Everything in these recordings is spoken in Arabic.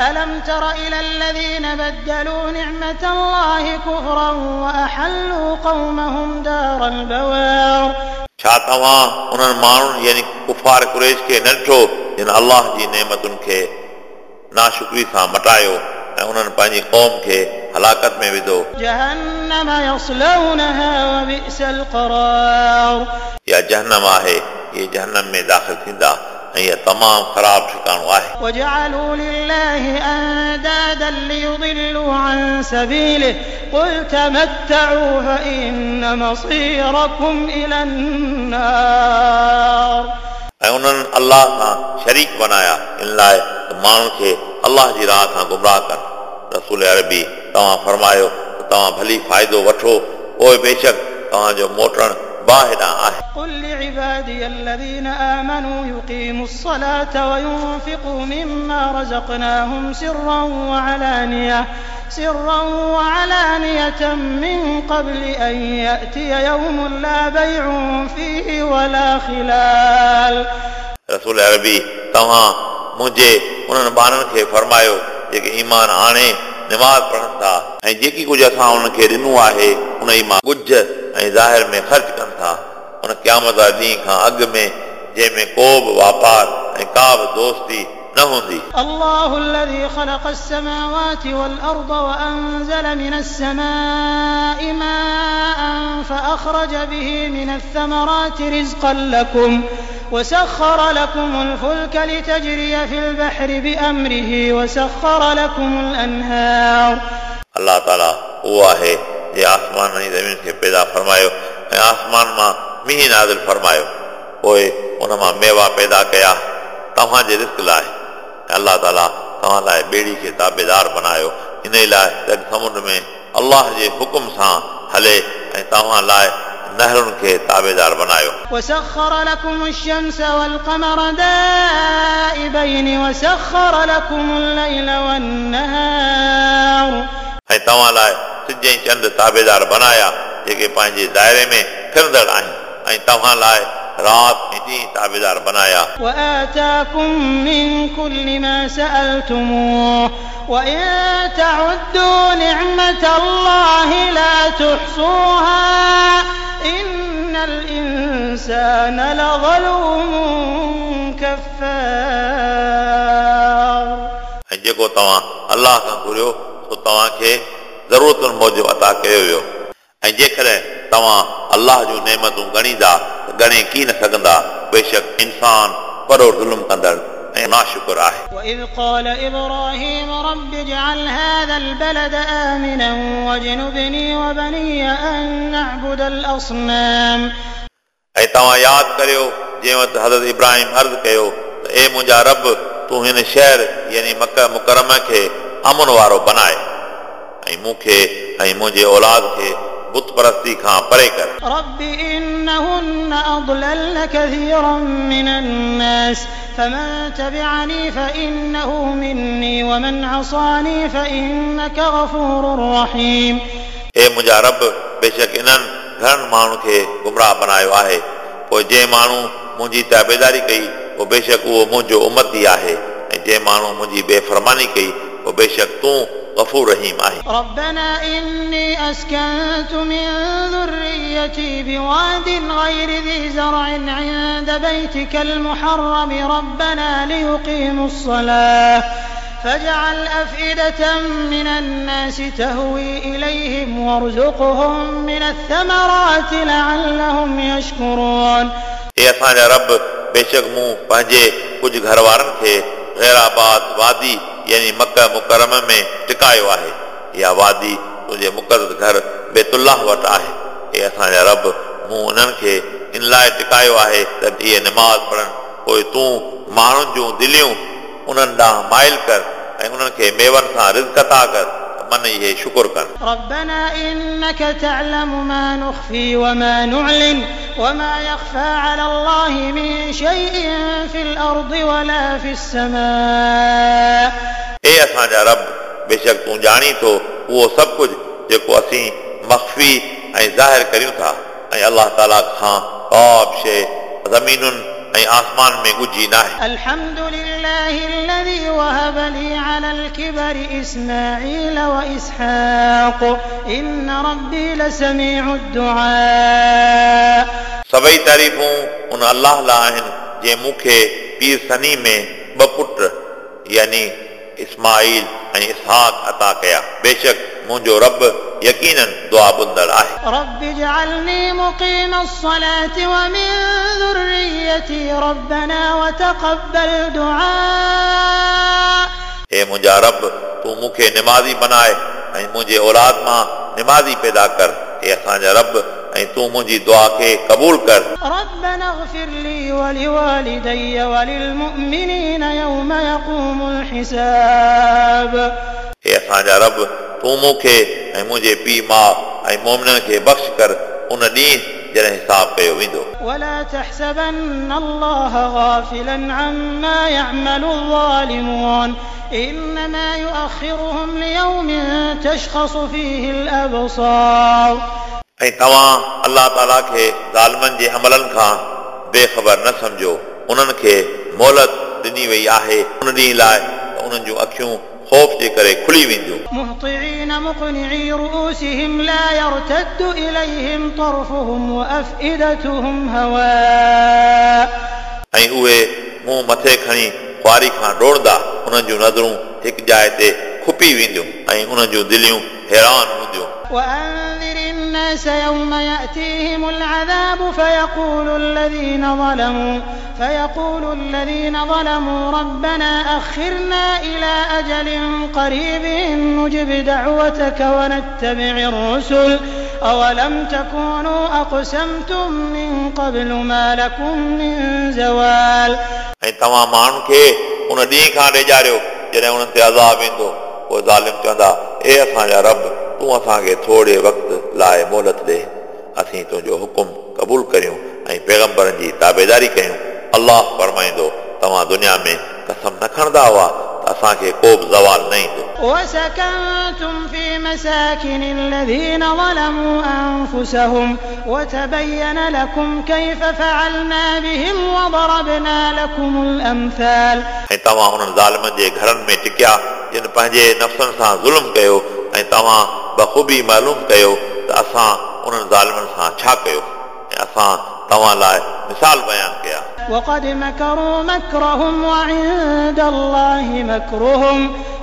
ألم تر إلى الذين بدلوا نعمة الله كفرا وأحلوا قومهم دار البوار छा तव्हां उन्हनि माण्हुनि यानी कुफार कुरेश खे न ॾिठो जिन अलाह जी नेमतुनि खे नाशुक्री सां मटायो ऐं उन्हनि पंहिंजी क़ौम खे हलाकत में विधो جهنم يصلونها وبئس القرار इहा जहनम आहे इहे जहनम में दाख़िल थींदा ऐं इहा तमामु ख़राबु ठिकाणो आहे وجعلوا لله أندادا ليضلوا عن سبيله قل تمتعوا فإن مصيركم إلى النار ऐं उन्हनि अलाह सां शरीक बनाया इन लाइ त माण्हुनि खे अलाह जी राह खां गुमराह कनि रसूल अरबी तव्हां फरमायो त तव्हां भली फ़ाइदो वठो पोइ बेशक तव्हांजो मोटणु बाहि ॾांहुं आहे قل لعبادي الذين آمنوا يقيموا الصلاة وينفقوا مما رزقناهم سرا وعلانية سرا وعلانية من قبل أن يأتي يوم لا بيع فيه ولا خلال रसूल अरबी तव्हां मुंहिंजे उन्हनि ॿारनि खे फरमायो जेके ईमान आणे निमाज़ पढ़नि था ऐं जेकी कुझु असां उन्हनि खे ॾिनो आहे उन ई मां कुझु ऐं ज़ाहिर में ख़र्च कनि था उन क़यामत ॾींहं खां अॻु में जंहिंमें को बि वापारु ऐं का बि दोस्ती न हूंदी الله الذي خلق السماوات والأرض وأنزل من السماء ماء فأخرج به من الثمرات رزقا لكم وسخر لكم الفلك لتجري في البحر بأمره وسخر لكم الأنهار अलाह ताला उहो आहे जे आसमान ऐं ज़मीन खे पैदा मींहुं नाज़िल फरमायो पोइ उन मां मेवा पैदा कया तव्हांजे रिस्क लाइ ऐं अलाह ताला तव्हां लाइ ॿेड़ी खे ताबेदार बनायो इन लाइ त समुंड में अलाह जे हुकुम सां हले ऐं तव्हां लाइ नहरुनि खे ताबेदार बनायो وسخر لكم الشمس والقمر دائبين وسخر لكم الليل والنهار ऐं तव्हां लाइ सिज ऐं चंड ताबेदार बनाया जेके पंहिंजे दाइरे में फिरंदड़ आहिनि ऐं तव्हां लाइ राति ऐं ॾींहुं ताबेदार बनाया وآتاكم من كل ما سألتموه وإن تعدوا نعمة الله لا تحصوها إن الإنسان لظلوم كفار ऐं जेको तव्हां अलाह खां घुरियो सो तव्हांखे ज़रूरतुनि मूजिबि अता कयो वियो ऐं जेकॾहिं तव्हां अलाह जूं नेमतूं ॻणींदा त ॻणे की न सघंदा बेशक इंसान वॾो ज़ुल्म कंदड़ ऐं नाशुकुर आहे وإذ قال إبراهيم رب اجعل هذا البلد آمنا واجنبني وبني أن نعبد الأصنام ऐं तव्हां यादि करियो जंहिं वटि हज़रत इब्राहिम अर्ज़ु कयो त ए मुंहिंजा रब तूं हिन शहर यानी मक मुकरम खे अमन वारो बनाए ऐं मूंखे ऐं मुंहिंजे औलाद खे बुत परस्ती खां परे कर رب إنهن أضللن كثيرا من الناس فمن تبعني فإنه مني ومن عصاني فإنك غفور رحيم हे मुंहिंजा रब बेशक इन्हनि घणनि माण्हुनि खे गुमराह बनायो आहे पोइ जंहिं माण्हू मुंहिंजी ताबेदारी कई पोइ बेशक उहो मुंहिंजो उमती आहे ऐं जंहिं माण्हू मुंहिंजी बेफ़रमानी कई पोइ बेशक तूं गफ़ूर रहीम आहे ربنا إني أسكنت من ذريتي بواد غير ذي زرع عند بيتك المحرم ربنا ليقيموا الصلاة فاجعل أفئدة من الناس تهوي إليهم وارزقهم من الثمرات لعلهم يشكرون हे असांजा रब बेशक मूं पंहिंजे कुझु घर वारनि खे गैराबाद वादी يعني مڪ مڪرم ۾ ٽڪايو آهي. اها وادي تنهنجي مقدس گهر بيتلاهه وٽ آهي. هي اسان جا رب مون انهن کي ان لاءِ ٽڪايو آهي ته اهي نماز پڙهن. پوءِ تون ماڻهن جون دليون انهن ڏانهن مائل ڪر ۽ انهن کي ميون سان رز عطا ڪر त मन इहे शुकुर कनि ربنا إنك تعلم ما نخفي وما نعلن وما يخفى على الله من شيء في الأرض ولا في السماء हे असांजा रब बेशक तूं ॼाणी थो उहो सभु कुझु जेको असीं मख़फ़ी ऐं ज़ाहिर करियूं था ऐं अलाह ताला खां का बि शइ ज़मीनुनि ऐं आसमान में ॻुझी नाहे الحمد لله الذي وهب لي على الكبر إسماعيل وإسحاق إن ربي لسميع الدعاء सभई तारीफ़ूं उन अलाह लाइ आहिनि जंहिं मूंखे पीर सनी में ॿ पुट यानी इस्माईल ऐं इसहाक अता कया बेशक मुंहिंजो रब यकीनन दुआ ॿुधंदड़ आहे رب اجعلني مقيم الصلاة ومن ذريتي ربنا وتقبل دعاء हे मुंहिंजा रब तूं मूंखे निमाज़ी बनाए ऐं मुंहिंजे औलाद मां निमाज़ी पैदा कर हे असांजा रब ऐं तूं मुंहिंजी दुआ खे क़बूल कर ربنا اغفر لي ولوالدي وللمؤمنين يوم يقوم الحساب हे असांजा रब तूं मूंखे ऐं मुंहिंजे पीउ माउ ऐं मोमिननि खे बख़्श कर उन ॾींहुं जॾहिं हिसाब कयो वेंदो ولا تحسبن الله غافلا عما يعمل الظالمون إنما يؤخرهم ليوم تشخص فيه الأبصار ऐं तव्हां अलाह ताला खे ज़ालमनि जे अमलनि खां बेख़बर न सम्झो उन्हनि खे मोहलत ॾिनी वई आहे उन ॾींहुं लाइ त उन्हनि जूं अखियूं ख़ौफ़ जे करे खुली वेंदियूं مهطعين مقنعي رؤوسهم لا يرتد إليهم طرفهم وأفئدتهم هواء ऐं उहे मुंहुं मथे खणी खुआरी खां डोड़ंदा उन्हनि जूं नज़रूं हिकु जाइ ते खुपी वेंदियूं ऐं उन्हनि जूं दिलियूं हैरान हूंदियूं وأنذر الناس يوم يأتيهم العذاب فيقول الذين ظلموا فيقول الذين ظلموا ربنا أخرنا إلى أجل قريب نجب دعوتك ونتبع الرسل أولم تكونوا أقسمتم من قبل ما لكم من زوال ऐं तव्हां माण्हुनि खे उन ॾींहं खां ॾेजारियो जॾहिं उन्हनि ते अज़ाब ईंदो पोइ ज़ालिम चवंदा ए असांजा रब तूं असांखे थोरे वक़्त लाइ मोहलत ॾे असीं तुंहिंजो हुकुम क़बूल करियूं ऐं पैगम्बरनि जी ताबेदारी कयूं अलाह फरमाईंदो तव्हां दुनिया में कसम न खणंदा हुआ त असांखे को बि ज़वाल न ईंदो وسكنتم في مساكن الذين ظلموا أنفسهم وتبين لكم كيف فعلنا بهم وضربنا لكم الأمثال ऐं तव्हां उन्हनि ज़ालिमनि जे घरनि में टिकिया जिन पंहिंजे नफ़्सनि सां ज़ुल्म कयो ऐं तव्हां बख़ूबी मालूम कयो त असां उन्हनि ज़ालिमनि सां छा कयो ऐं असां तव्हां लाइ मिसाल बयानु कया وقد مكروا مكرهم وعند الله مكرهم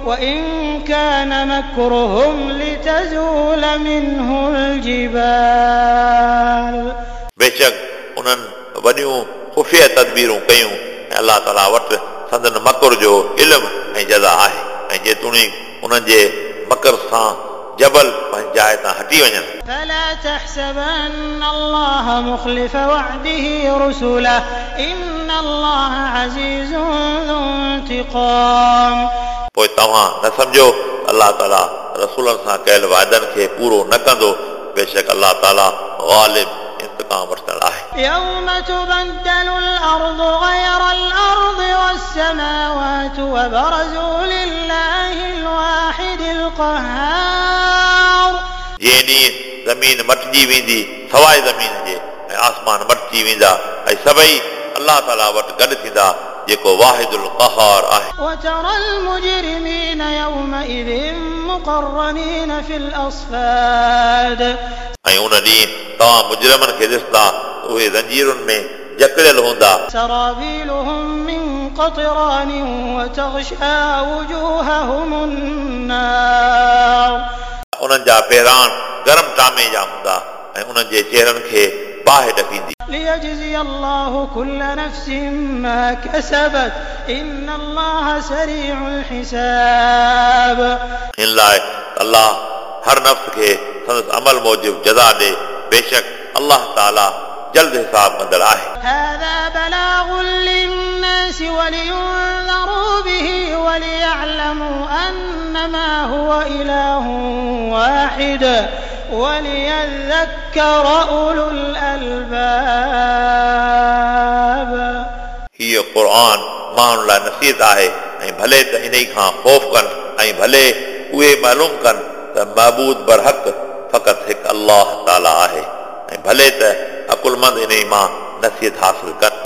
وإن كان مكرهم لتزول منه الجبال बेशक उन्हनि वॾियूं ख़ुफ़िया तदबीरूं कयूं ऐं अलाह ताला वटि संदन मकुर जो इल्मु ऐं जज़ा आहे ऐं जेतोणी उन्हनि जे मकर सां जबल पंहिंजी जाइ तां हटी वञनि فلا تحسبن الله مخلف وعده رسله إن الله عزيز ذو انتقام पोइ तव्हां न सम्झो अलाह ताला रसूलनि सां कयल वाइदनि खे पूरो न कंदो बेशक अलाह ताला ग़ालिब इंतकाम वठंदड़ आहे يوم تبدل الأرض غير الأرض والسماوات وبرزوا لله الواحد القهار जंहिं ॾींहुं ज़मीन मटिजी वेंदी सवाइ ज़मीन जे ऐं आसमान मटिजी वेंदा ऐं सभई अलाह ताला वटि गॾु थींदा जेको वाहिदुल क़हार आहे وترى المجرمين يومئذ مقرنين في الأصفاد ऐं उन ॾींहुं तव्हां मुजरमनि खे ॾिसंदा उहे ज़ंजीरुनि में जकड़ियल हूंदा سرابيلهم من قطران وتغشى وجوههم النار उन्हनि जा पहिरान गरम टामे जा हूंदा ऐं उन्हनि जे चेहरनि खे बाहि ॾकींदी ليجزي الله كل نفس ما كسبت إن الله سريع الحساب हिन लाइ अलाह हर नफ़्स खे संदसि अमल मूजिबि जज़ा ॾे बेशक अलाह ताला जल्द हिसाब कंदड़ आहे هذا بلاغ للناس ولينذروا به وليعلموا أنما هو إله واحد وليذكر أولو الألباب हीअ क़ुर माण्हुनि लाइ नसीहत आहे ऐं भले त इन खां ख़ौफ़ कनि ऐं भले उहे मालूम कनि त महबूद बरहक फ़क़ति हिकु अलाह ताला आहे ऐं भले त अकुलमंद इन मां नसीहत हासिल कनि